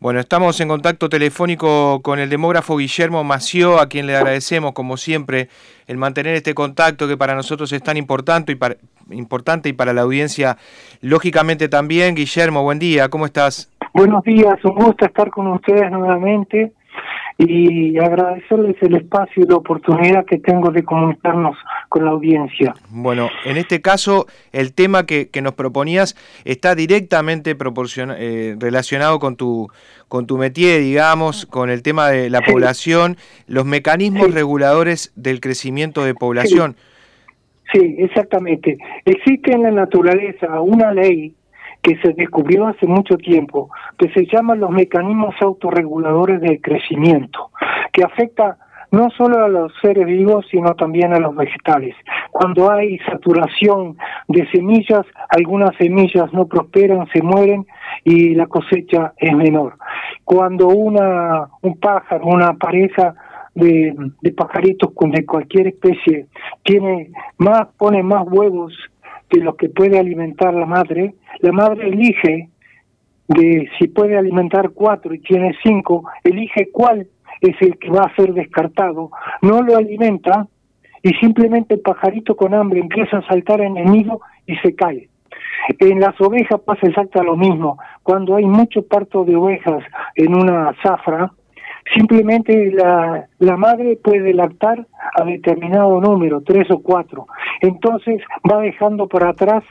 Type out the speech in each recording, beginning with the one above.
Bueno, estamos en contacto telefónico con el demógrafo Guillermo Mació, a quien le agradecemos, como siempre, el mantener este contacto que para nosotros es tan importante y para, importante y para la audiencia, lógicamente también. Guillermo, buen día, ¿cómo estás? Buenos días, un gusto estar con ustedes nuevamente y agradecerles el espacio y la oportunidad que tengo de comunicarnos con la audiencia. Bueno, en este caso, el tema que, nos proponías está directamente eh, relacionado con tu, con tu métier, digamos, con el tema de la población, los mecanismos reguladores del crecimiento de población. sí, exactamente. Existe en la naturaleza una ley que se descubrió hace mucho tiempo, que se llaman los mecanismos autorreguladores del crecimiento, que afecta no solo a los seres vivos, sino también a los vegetales. Cuando hay saturación de semillas, algunas semillas no prosperan, se mueren y la cosecha es menor. Cuando una, un pájaro, una pareja de, de pajaritos de cualquier especie tiene más, pone más huevos de los que puede alimentar la madre, la madre elige de si puede alimentar cuatro y tiene cinco, elige cuál es el que va a ser descartado, no lo alimenta y simplemente el pajarito con hambre empieza a saltar en el nido y se cae. En las ovejas pasa exactamente lo mismo. Cuando hay mucho parto de ovejas en una zafra, Simplemente la, madre puede lactar a determinado número, tres o cuatro. Entonces va dejando por atrás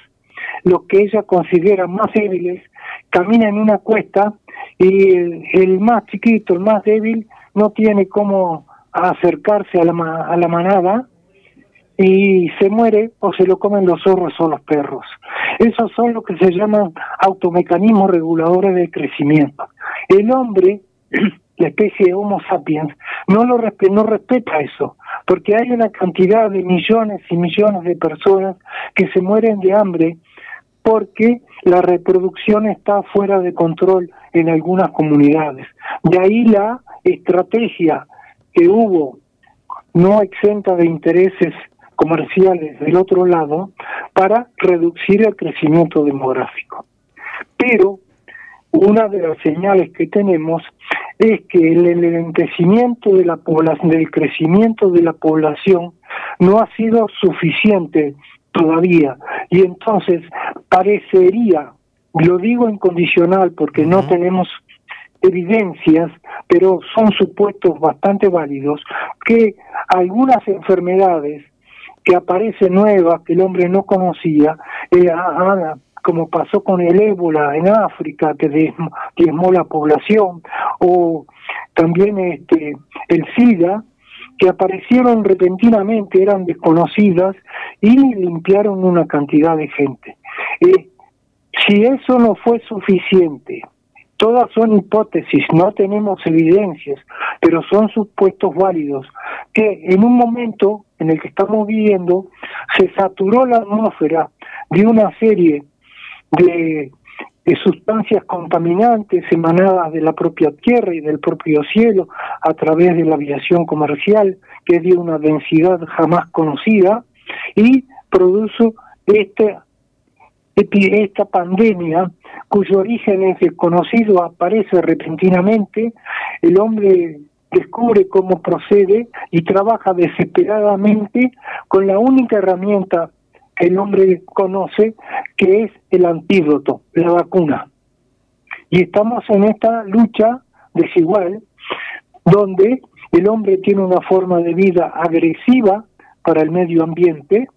lo que ella considera más débiles, camina en una cuesta y el, más chiquito, el más débil, no tiene cómo acercarse a la, a la manada y se muere o se lo comen los zorros o los perros. Esos son lo que se llaman automecanismos reguladores del crecimiento. El hombre la especie Homo sapiens, no, lo no respeta eso, porque hay una cantidad de millones y millones de personas que se mueren de hambre porque la reproducción está fuera de control en algunas comunidades. De ahí la estrategia que hubo, no exenta de intereses comerciales del otro lado, para reducir el crecimiento demográfico. Pero una de las señales que tenemos es que el enlentecimiento de la población, del crecimiento de la población no ha sido suficiente todavía. Y entonces parecería, lo digo en condicional porque no tenemos evidencias, pero son supuestos bastante válidos, que algunas enfermedades que aparecen nuevas que el hombre no conocía, eh, como pasó con el ébola en África, que diezmó la población, o también este el SIDA, que aparecieron repentinamente, eran desconocidas y limpiaron una cantidad de gente. Eh, si eso no fue suficiente, todas son hipótesis, no tenemos evidencias, pero son supuestos válidos, que en un momento en el que estamos viviendo se saturó la atmósfera de una serie de, sustancias contaminantes emanadas de la propia tierra y del propio cielo a través de la aviación comercial, que es de una densidad jamás conocida, y produce esta, esta pandemia cuyo origen es desconocido, aparece repentinamente, el hombre descubre cómo procede y trabaja desesperadamente con la única herramienta el hombre conoce, que es el antídoto, la vacuna. Y estamos en esta lucha desigual, donde el hombre tiene una forma de vida agresiva para el medio ambiente,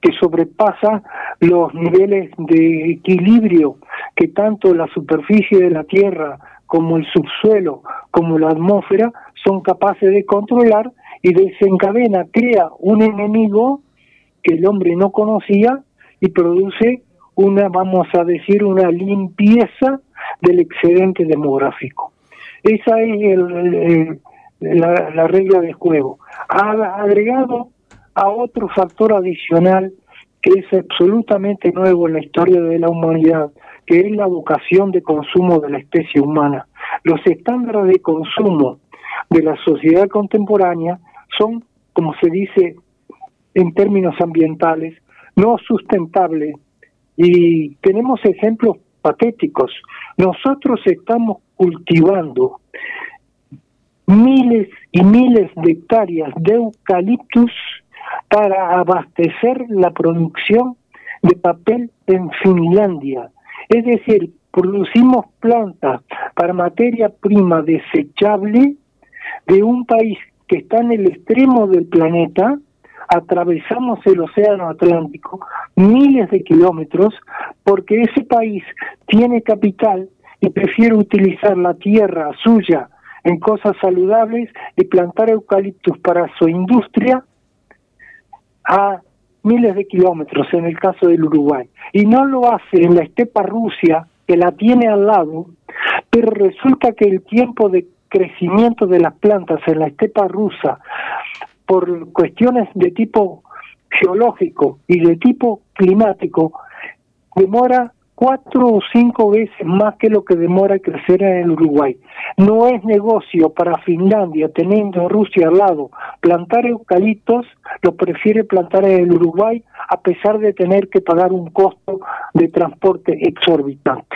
que sobrepasa los niveles de equilibrio que tanto la superficie de la Tierra como el subsuelo, como la atmósfera, son capaces de controlar y desencadena, crea un enemigo que el hombre no conocía y produce una, vamos a decir, una limpieza del excedente demográfico. Esa es la, regla de juego. Ha agregado a otro factor adicional que es absolutamente nuevo en la historia de la humanidad, que es la vocación de consumo de la especie humana. Los estándares de consumo de la sociedad contemporánea son, como se dice en términos ambientales, no sustentable. Y tenemos ejemplos patéticos. Nosotros estamos cultivando miles y miles de hectáreas de eucaliptus para abastecer la producción de papel en Finlandia. Es decir, producimos plantas para materia prima desechable de un país que está en el extremo del planeta, atravesamos el Océano Atlántico, miles de kilómetros, porque ese país tiene capital y prefiere utilizar la tierra suya en cosas saludables y plantar eucaliptus para su industria a miles de kilómetros en el caso del Uruguay. Y no lo hace en la estepa Rusia, que la tiene al lado, pero resulta que el tiempo de crecimiento de las plantas en la estepa rusa, por cuestiones de tipo geológico y de tipo climático, demora cuatro o cinco veces más que lo que demora crecer en el Uruguay. No es negocio para Finlandia, teniendo Rusia al lado, plantar eucaliptos, lo prefiere plantar en el Uruguay a pesar de tener que pagar un costo de transporte exorbitante.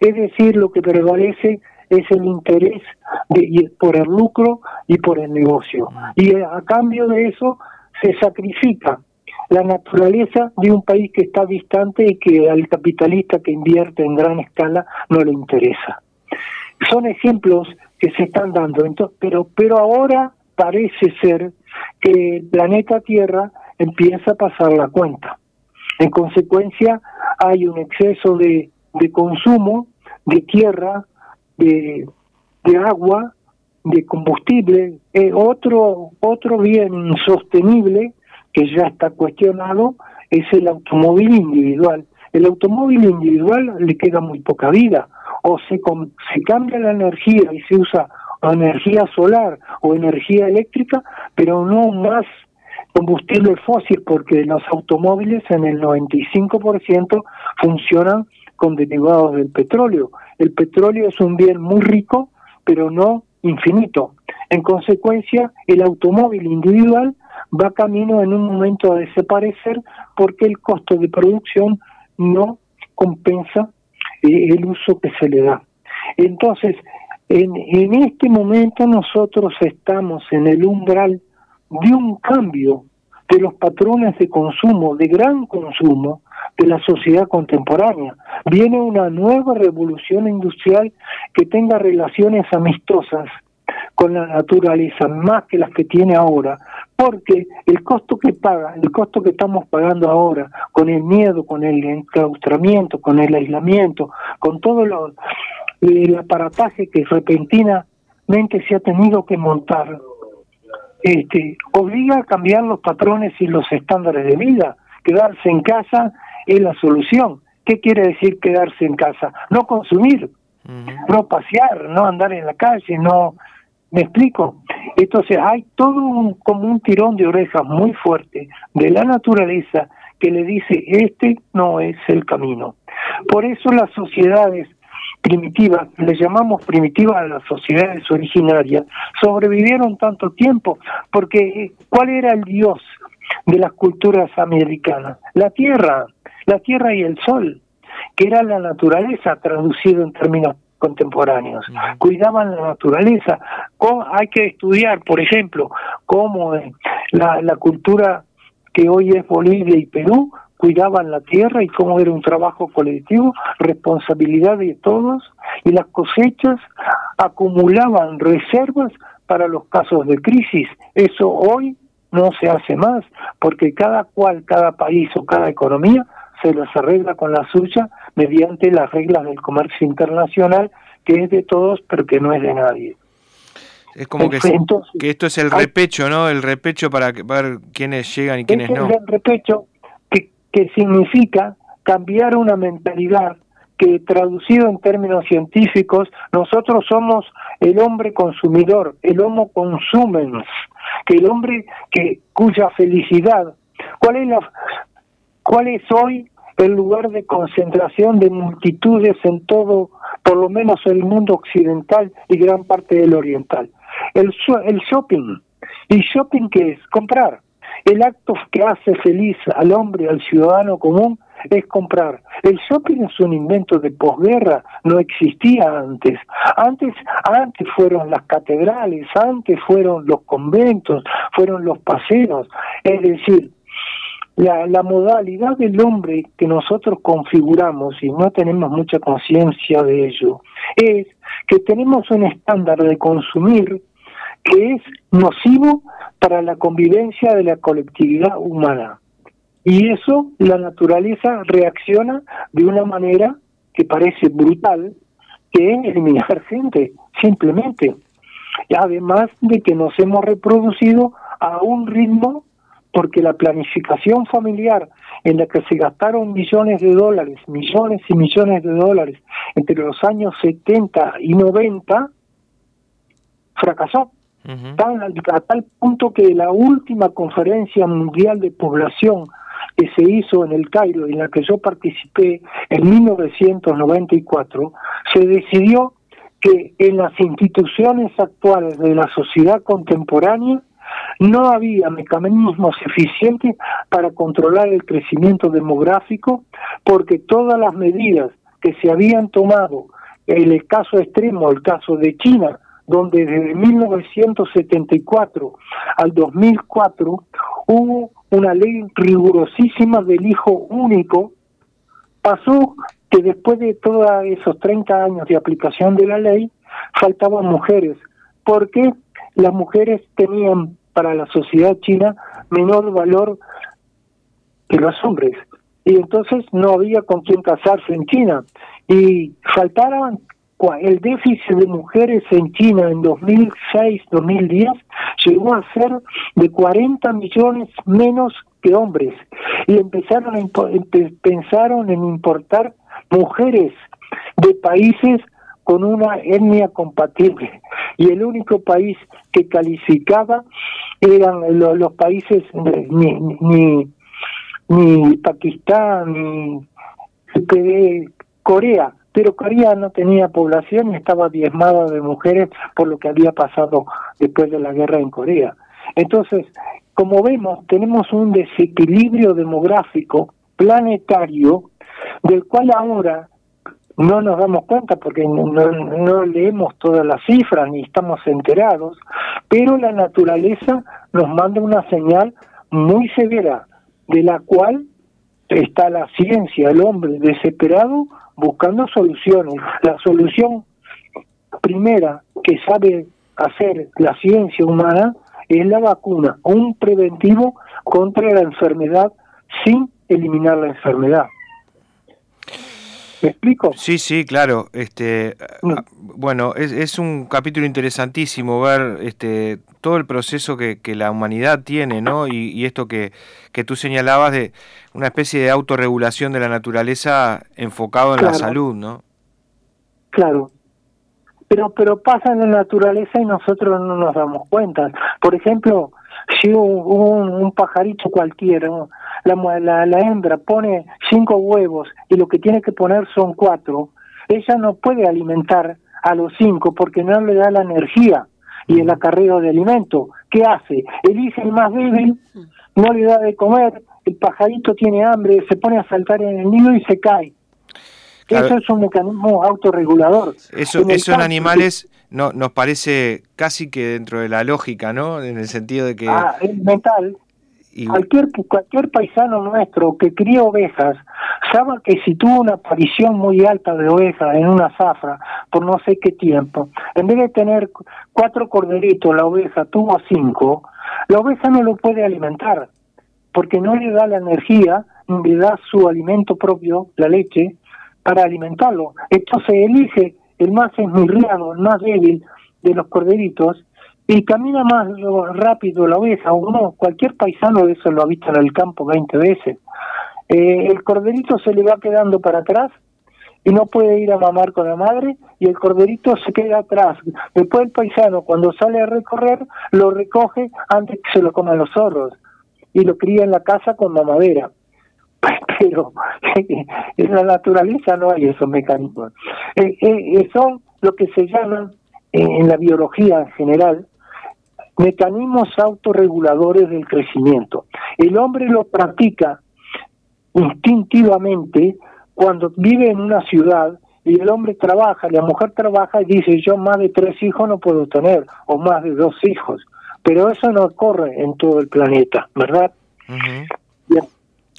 Es decir, lo que prevalece es el interés de, por el lucro y por el negocio. Y a cambio de eso se sacrifica la naturaleza de un país que está distante y que al capitalista que invierte en gran escala no le interesa. Son ejemplos que se están dando, entonces, pero, pero ahora parece ser que el planeta Tierra empieza a pasar la cuenta. En consecuencia, hay un exceso de, de consumo de tierra, de, agua, de combustible, otro, otro bien sostenible que ya está cuestionado es el automóvil individual. El automóvil individual le queda muy poca vida, o se, se cambia la energía y se usa energía solar o energía eléctrica, pero no más combustible fósil, porque los automóviles en el 95% funcionan con derivados del petróleo. El petróleo es un bien muy rico, pero no infinito. En consecuencia, el automóvil individual va camino en un momento a desaparecer porque el costo de producción no compensa eh, el uso que se le da. Entonces, en, en este momento nosotros estamos en el umbral de un cambio de los patrones de consumo, de gran consumo, de la sociedad contemporánea. Viene una nueva revolución industrial que tenga relaciones amistosas con la naturaleza más que las que tiene ahora, porque el costo que paga, el costo que estamos pagando ahora, con el miedo, con el enclaustramiento, con el aislamiento, con todo lo, el aparataje que repentinamente se ha tenido que montar, este, obliga a cambiar los patrones y los estándares de vida. Quedarse en casa es la solución. ¿Qué quiere decir quedarse en casa? No consumir, no pasear, no andar en la calle, no ¿Me explico? Entonces hay todo un, como un tirón de orejas muy fuerte de la naturaleza que le dice, este no es el camino. Por eso las sociedades primitivas, le llamamos primitivas a las sociedades originarias, sobrevivieron tanto tiempo, porque ¿cuál era el dios de las culturas americanas? La tierra, la tierra y el sol, que era la naturaleza traducido en términos contemporáneos, cuidaban la naturaleza. Hay que estudiar, por ejemplo, cómo eh, la, la cultura que hoy es Bolivia y Perú cuidaban la tierra y cómo era un trabajo colectivo, responsabilidad de todos, y las cosechas acumulaban reservas para los casos de crisis. Eso hoy no se hace más, porque cada cual, cada país o cada economía se las arregla con la suya mediante las reglas del comercio internacional, que es de todos, pero que no es de nadie. Es como que, que esto es el repecho, ¿no? El repecho para ver quiénes llegan y quiénes no. Es el repecho que, que significa cambiar una mentalidad que traducido en términos científicos, nosotros somos el hombre consumidor, el homo consumens, que el hombre que cuya felicidad, ¿cuál es la ¿Cuál es hoy el lugar de concentración de multitudes en todo, por lo menos el mundo occidental y gran parte del oriental? El, shopping. ¿Y shopping qué es? Comprar. El acto que hace feliz al hombre, al ciudadano común, es comprar. El shopping es un invento de posguerra, no existía antes. Antes, antes fueron las catedrales, antes fueron los conventos, fueron los paseos. Es decir, la, la modalidad del hombre que nosotros configuramos y no tenemos mucha conciencia de ello es que tenemos un estándar de consumir que es nocivo para la convivencia de la colectividad humana. Y eso la naturaleza reacciona de una manera que parece brutal, que es eliminar gente, simplemente. Además de que nos hemos reproducido a un ritmo porque la planificación familiar en la que se gastaron millones de dólares, millones y millones de dólares entre los años 70 y 90, fracasó. a tal punto que la última conferencia mundial de población que se hizo en el Cairo, en la que yo participé en 1994, se decidió que en las instituciones actuales de la sociedad contemporánea no había mecanismos eficientes para controlar el crecimiento demográfico porque todas las medidas que se habían tomado, el caso extremo, el caso de China, donde desde 1974 al 2004 hubo una ley rigurosísima del hijo único, pasó que después de todos esos 30 años de aplicación de la ley, faltaban mujeres, porque las mujeres tenían para la sociedad china menor valor que los hombres. Y entonces no había con quién casarse en China. Y faltaban el déficit de mujeres en China en 2006-2010 llegó a ser de 40 millones menos que hombres y empezaron a pensaron en importar mujeres de países con una etnia compatible y el único país que calificaba eran los, países ni, ni, ni Pakistán ni Corea pero Corea no tenía población y estaba diezmada de mujeres por lo que había pasado después de la guerra en Corea. Entonces, como vemos, tenemos un desequilibrio demográfico planetario del cual ahora no nos damos cuenta porque no, leemos todas las cifras ni estamos enterados, pero la naturaleza nos manda una señal muy severa de la cual está la ciencia, el hombre desesperado buscando soluciones. La solución primera que sabe hacer la ciencia humana es la vacuna, un preventivo contra la enfermedad sin eliminar la enfermedad. ¿Me explico? Sí, sí, claro. Este, ah, bueno, es, es, un capítulo interesantísimo ver este, todo el proceso que, que la humanidad tiene, ¿no? Y, esto que, que, tú señalabas de una especie de autorregulación de la naturaleza enfocado en la salud, ¿no? Claro. Pero, pero pasa en la naturaleza y nosotros no nos damos cuenta. Por ejemplo, si un, un pajarito cualquiera, la, la, hembra pone cinco huevos y lo que tiene que poner son cuatro, ella no puede alimentar a los cinco porque no le da la energía y el acarreo de alimento. ¿Qué hace? Elige el más débil, no le da de comer, el pajarito tiene hambre, se pone a saltar en el nido y se cae. Eso es un mecanismo autorregulador. Eso, en eso en animales no, nos parece casi que dentro de la lógica, ¿no? En el sentido de que... Ah, es mental. Cualquier, cualquier paisano nuestro que cría ovejas sabe que si tuvo una aparición muy alta de ovejas en una zafra por no sé qué tiempo, en vez de tener cuatro corderitos, la oveja tuvo cinco, la oveja no lo puede alimentar porque no le da la energía ni le da su alimento propio, la leche, para alimentarlo. Entonces elige el más esmirriado, el más débil de los corderitos y camina más rápido la oveja cualquier paisano de eso lo ha visto en el campo 20 veces. Eh, el corderito se le va quedando para atrás y no puede ir a mamar con la madre y el corderito se queda atrás. Después el paisano cuando sale a recorrer lo recoge antes que se lo coman los zorros y lo cría en la casa con mamadera. Pero en la naturaleza no hay esos mecanismos. Eh, eh, son lo que se llaman en la biología en general mecanismos autorreguladores del crecimiento. El hombre lo practica instintivamente cuando vive en una ciudad y el hombre trabaja, la mujer trabaja y dice yo más de tres hijos no puedo tener o más de dos hijos, pero eso no ocurre en todo el planeta, ¿verdad?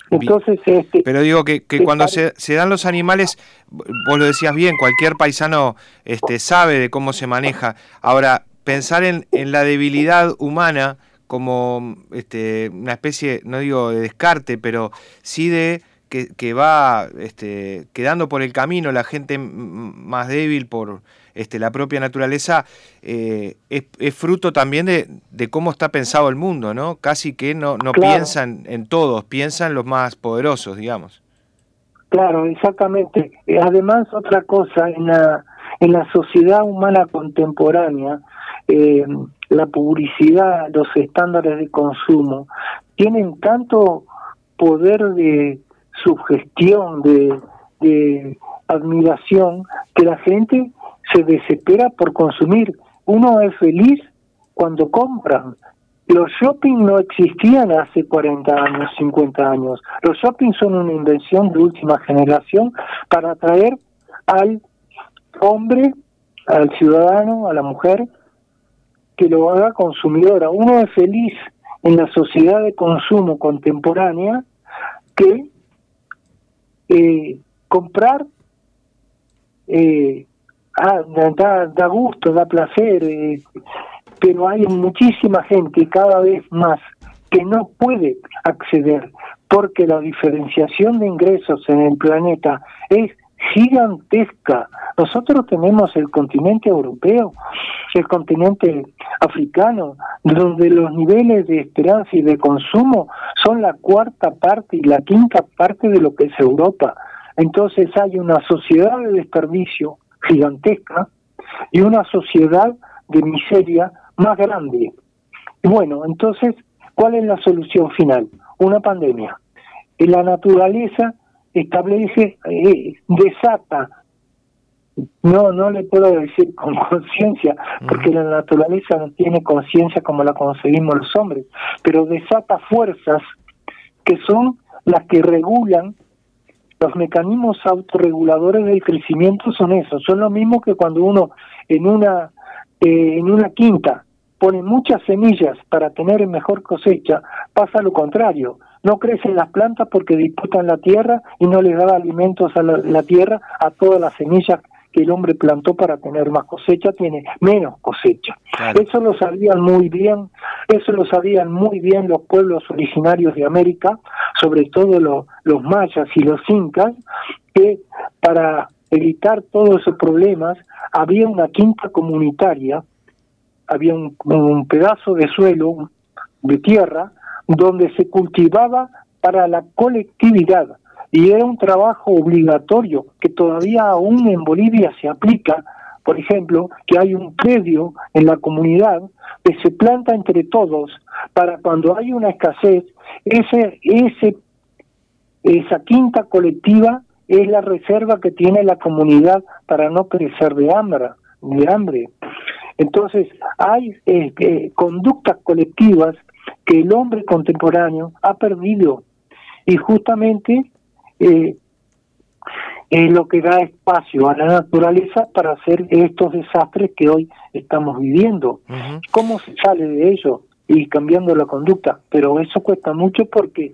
Entonces, este, pero digo que, que cuando se, se, dan los animales, vos lo decías bien, cualquier paisano este, sabe de cómo se maneja. Ahora, pensar en, en la debilidad humana como este, una especie, no digo de descarte, pero sí de que, que va este, quedando por el camino la gente más débil por este, la propia naturaleza, eh, es, fruto también de, de, cómo está pensado el mundo, ¿no? Casi que no, no piensan en todos, piensan los más poderosos, digamos. Claro, exactamente. Además, otra cosa, en la, en la sociedad humana contemporánea, eh, la publicidad, los estándares de consumo, tienen tanto poder de sugestión, de, de admiración, que la gente se desespera por consumir. Uno es feliz cuando compran. Los shopping no existían hace 40 años, 50 años. Los shopping son una invención de última generación para atraer al hombre, al ciudadano, a la mujer, que lo haga consumidora. Uno es feliz en la sociedad de consumo contemporánea que eh, comprar eh, ah, da, da, gusto, da placer, eh, pero hay muchísima gente cada vez más que no puede acceder porque la diferenciación de ingresos en el planeta es gigantesca. Nosotros tenemos el continente europeo, el continente africano, donde los niveles de esperanza y de consumo son la cuarta parte y la quinta parte de lo que es Europa. Entonces hay una sociedad de desperdicio gigantesca y una sociedad de miseria más grande. Bueno, entonces, ¿cuál es la solución final? Una pandemia. La naturaleza establece, eh, desata, no, no le puedo decir con conciencia, porque la naturaleza no tiene conciencia como la conseguimos los hombres, pero desata fuerzas que son las que regulan los mecanismos autorreguladores del crecimiento son esos, son lo mismo que cuando uno en una eh, en una quinta pone muchas semillas para tener mejor cosecha, pasa lo contrario. No crecen las plantas porque disputan la tierra y no le da alimentos a la tierra a todas las semillas que el hombre plantó para tener más cosecha tiene menos cosecha. Eso lo sabían muy bien, eso lo sabían muy bien los pueblos originarios de América, sobre todo los mayas y los incas, que para evitar todos esos problemas había una quinta comunitaria, había un pedazo de suelo, de tierra, donde se cultivaba para la colectividad, y era un trabajo obligatorio que todavía aún en Bolivia se aplica, por ejemplo, que hay un predio en la comunidad que se planta entre todos para cuando hay una escasez, ese, ese, esa quinta colectiva es la reserva que tiene la comunidad para no crecer de hambre. De hambre. Entonces, hay eh, conductas colectivas que el hombre contemporáneo ha perdido y justamente eh, es lo que da espacio a la naturaleza para hacer estos desastres que hoy estamos viviendo. ¿Cómo se sale de ello? Y cambiando la conducta. Pero eso cuesta mucho porque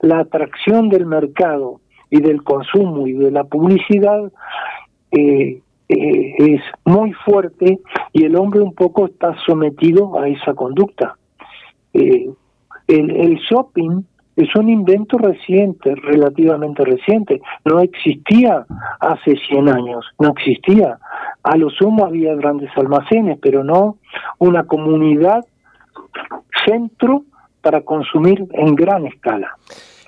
la atracción del mercado y del consumo y de la publicidad eh, eh, es muy fuerte y el hombre un poco está sometido a esa conducta. Eh, el, el shopping es un invento reciente, relativamente reciente. No existía hace 100 años, no existía. A lo sumo había grandes almacenes, pero no una comunidad centro para consumir en gran escala.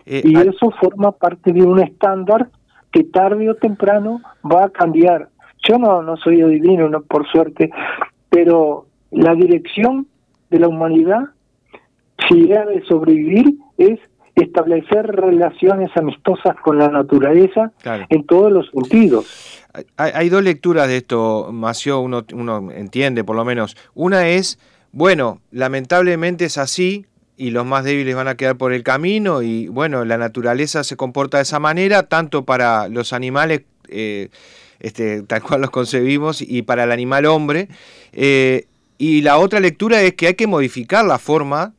Eh, y eso forma parte de un estándar que tarde o temprano va a cambiar. Yo no, no soy adivino, no, por suerte, pero la dirección de la humanidad, si ha de sobrevivir, es establecer relaciones amistosas con la naturaleza en todos los sentidos. Hay, dos lecturas de esto, Mació, uno, uno entiende por lo menos. Una es, bueno, lamentablemente es así, y los más débiles van a quedar por el camino y bueno, la naturaleza se comporta de esa manera, tanto para los animales, eh, este, tal cual los concebimos, y para el animal hombre. Eh, y la otra lectura es que hay que modificar la forma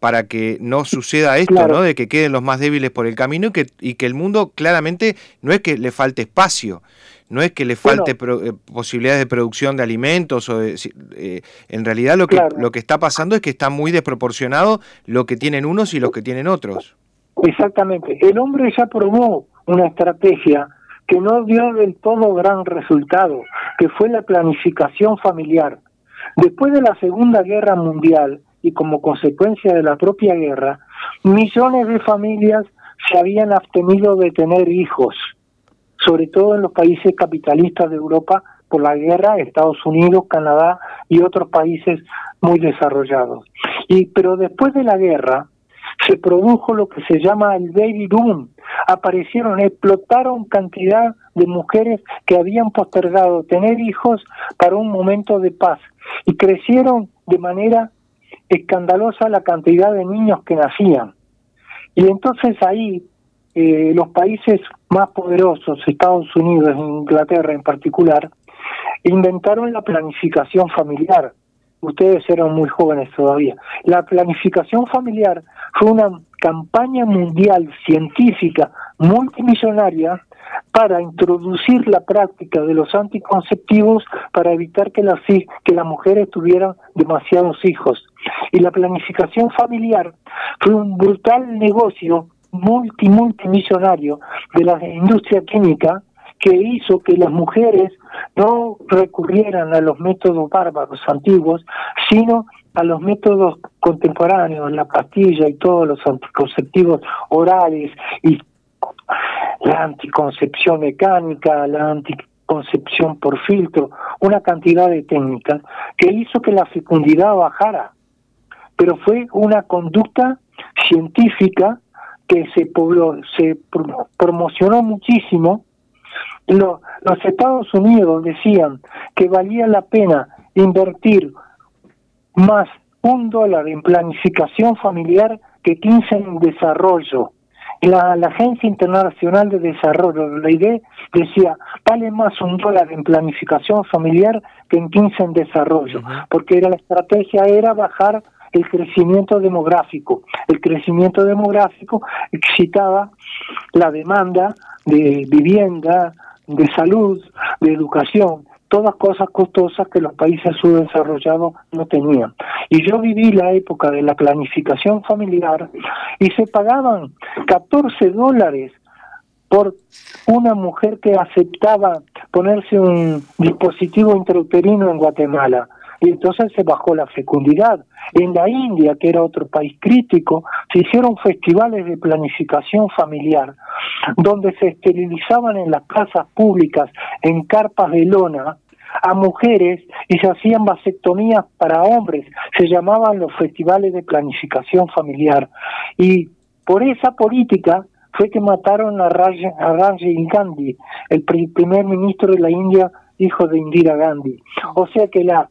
para que no suceda esto, ¿no? De que queden los más débiles por el camino y que, y que el mundo claramente no es que le falte espacio, no es que le falte eh, posibilidades de producción de alimentos o eh, en realidad lo que lo que está pasando es que está muy desproporcionado lo que tienen unos y los que tienen otros. Exactamente. El hombre ya probó una estrategia que no dio del todo gran resultado, que fue la planificación familiar. Después de la Segunda Guerra Mundial y como consecuencia de la propia guerra, millones de familias se habían abstenido de tener hijos sobre todo en los países capitalistas de Europa por la guerra, Estados Unidos, Canadá y otros países muy desarrollados. Y pero después de la guerra se produjo lo que se llama el baby boom. Aparecieron, explotaron cantidad de mujeres que habían postergado tener hijos para un momento de paz y crecieron de manera escandalosa la cantidad de niños que nacían. Y entonces ahí eh, los países más poderosos, Estados Unidos Inglaterra en particular, inventaron la planificación familiar. Ustedes eran muy jóvenes todavía. La planificación familiar fue una campaña mundial científica multimillonaria para introducir la práctica de los anticonceptivos para evitar que las, que las mujeres tuvieran demasiados hijos. Y la planificación familiar fue un brutal negocio multi multimillonario de la industria química que hizo que las mujeres no recurrieran a los métodos bárbaros antiguos, sino a los métodos contemporáneos, la pastilla y todos los anticonceptivos orales y la anticoncepción mecánica, la anticoncepción por filtro, una cantidad de técnicas que hizo que la fecundidad bajara. Pero fue una conducta científica que se, promocionó muchísimo, los Estados Unidos decían que valía la pena invertir más un dólar en planificación familiar que 15 en desarrollo. La, la Agencia Internacional de Desarrollo, la idea decía, vale más un dólar en planificación familiar que en 15 en desarrollo, porque era, la estrategia era bajar el crecimiento demográfico. El crecimiento demográfico excitaba la demanda de vivienda, de salud, de educación, todas cosas costosas que los países subdesarrollados no tenían. Y yo viví la época de la planificación familiar y se pagaban 14 dólares por una mujer que aceptaba ponerse un dispositivo intrauterino en Guatemala y entonces se bajó la fecundidad. En la India, que era otro país crítico, se hicieron festivales de planificación familiar, donde se esterilizaban en las casas públicas, en carpas de lona, a mujeres y se hacían vasectomías para hombres. Se llamaban los festivales de planificación familiar. Y por esa política fue que mataron a Rajiv Gandhi, el primer ministro de la India, hijo de Indira Gandhi. O sea que la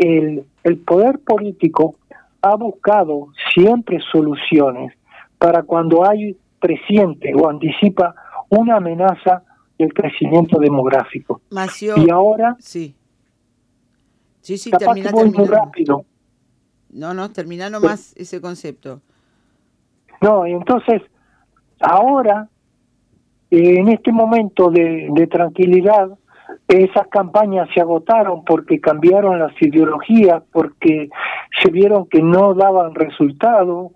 el, el poder político ha buscado siempre soluciones para cuando hay presiente o anticipa una amenaza del crecimiento demográfico. y ahora... Sí. Sí, sí, termina, muy rápido. No, no, termina nomás ese concepto. No, y entonces, ahora, en este momento de, de tranquilidad, esas campañas se agotaron porque cambiaron las ideologías, porque se vieron que no daban resultado.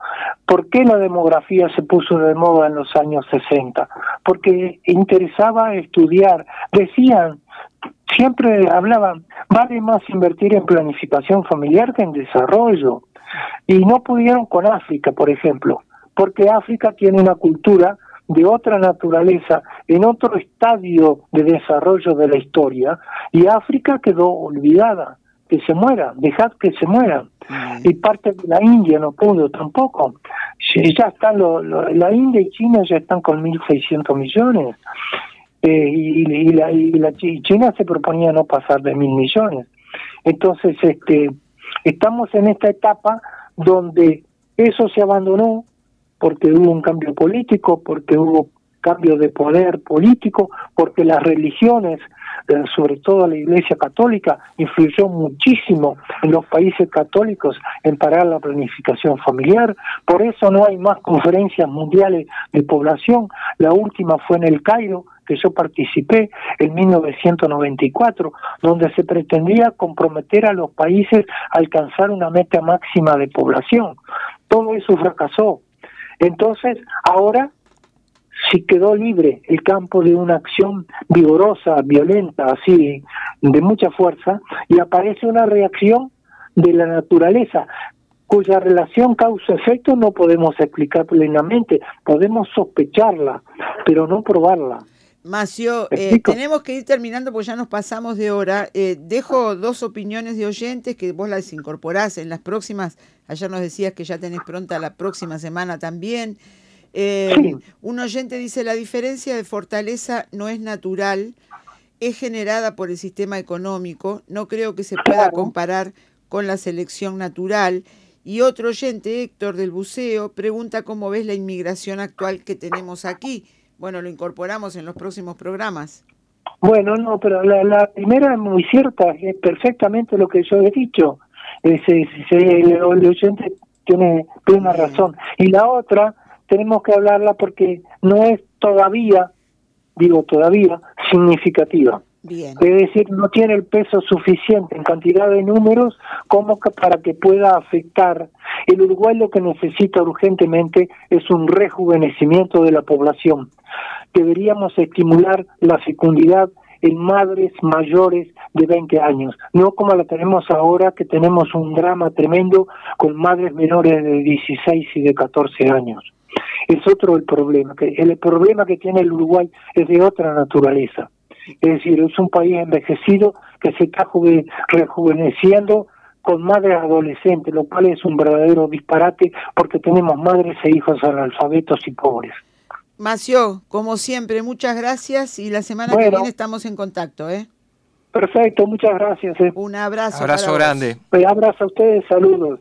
¿Por qué la demografía se puso de moda en los años 60? Porque interesaba estudiar. Decían, siempre hablaban, vale más invertir en planificación familiar que en desarrollo. Y no pudieron con África, por ejemplo, porque África tiene una cultura de otra naturaleza, en otro estadio de desarrollo de la historia, y África quedó olvidada, que se muera, dejad que se muera. Mm. Y parte de la India no pudo tampoco. Ya están la India y China ya están con 1.600 millones. Eh, y, la, y la China se proponía no pasar de mil millones. Entonces, este, estamos en esta etapa donde Eso se abandonó porque hubo un cambio político, porque hubo cambio de poder político, porque las religiones, eh, sobre todo la Iglesia Católica, influyó muchísimo en los países católicos en parar la planificación familiar. Por eso no hay más conferencias mundiales de población. La última fue en el Cairo, que yo participé en 1994, donde se pretendía comprometer a los países a alcanzar una meta máxima de población. Todo eso fracasó. Entonces, ahora si quedó libre el campo de una acción vigorosa, violenta, así, de mucha fuerza, y aparece una reacción de la naturaleza, cuya relación causa-efecto no podemos explicar plenamente, podemos sospecharla, pero no probarla. Macio, eh, tenemos que ir terminando porque ya nos pasamos de hora. Eh, dejo dos opiniones de oyentes que vos las incorporás en las próximas. Ayer nos decías que ya tenés pronta la próxima semana también. Eh, un oyente dice, la diferencia de fortaleza no es natural, es generada por el sistema económico, no creo que se pueda comparar con la selección natural. Y otro oyente, Héctor del Buceo, pregunta cómo ves la inmigración actual que tenemos aquí. Bueno, lo incorporamos en los próximos programas. Bueno, no, pero la, primera es muy cierta, es perfectamente lo que yo he dicho. Ese, el oyente tiene, una razón. Y la otra tenemos que hablarla porque no es todavía, digo todavía, significativa. Es decir, no tiene el peso suficiente en cantidad de números como para que pueda afectar. El Uruguay lo que necesita urgentemente es un rejuvenecimiento de la población. Deberíamos estimular la fecundidad en madres mayores de 20 años, no como la tenemos ahora, que tenemos un drama tremendo con madres menores de 16 y de 14 años es otro el problema. Que el problema que tiene el Uruguay es de otra naturaleza. Es decir, es un país envejecido que se está rejuveneciendo con madres adolescentes, lo cual es un verdadero disparate porque tenemos madres e hijos analfabetos y pobres. Macio, como siempre, muchas gracias y la semana que viene estamos en contacto. ¿eh? Perfecto, muchas gracias. ¿eh? Un abrazo. Abrazo grande. abrazo a ustedes, saludos.